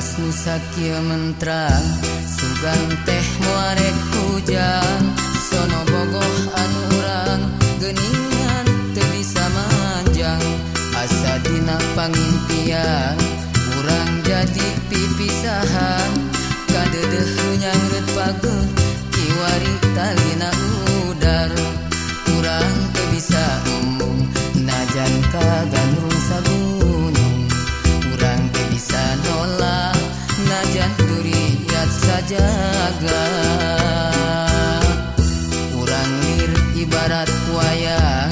Awas nusakia menterang Sugan teh muarek hujan. Sono bogoh anu urang Geningan teu bisa manjang. Asa dina pangimpian Urang jadi pipisahan. Kadedeh nyangret pageuh Kiwari talina udar. Urang teu bisa umum Najan kagandrung jaga. Kurang mir ibarat wayang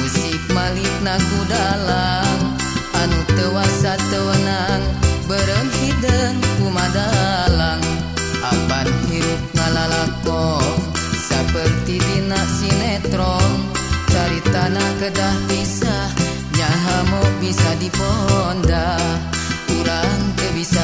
musik Malik naku dalam anu tewasa tewenang bareng hidung kumadalang apan hirup ngalalakon seperti dina sinetron. Cari tanah kedah pisah nyaha mau bisa diponda. Kurang kebisa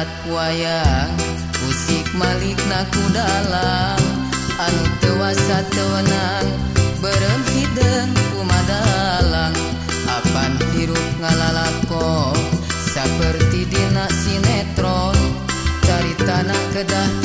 lihat wayang musik Malik naku dalam anu tewasa tewenang berem hidung kumadalang apan hirup ngalalako seperti dina sinetron. Cari tanah kedah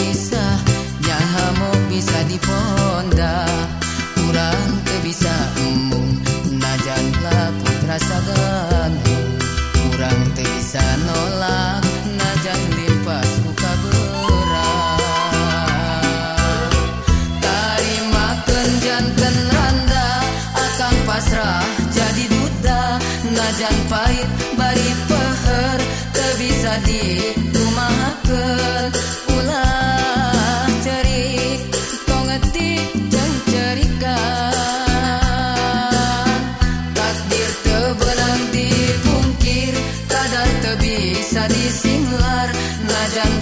bari peher teu bisa ditumahakeun ulah cerik tongetik cencerikan takdir tebenang dipungkir kadar teu bisa disinglar najan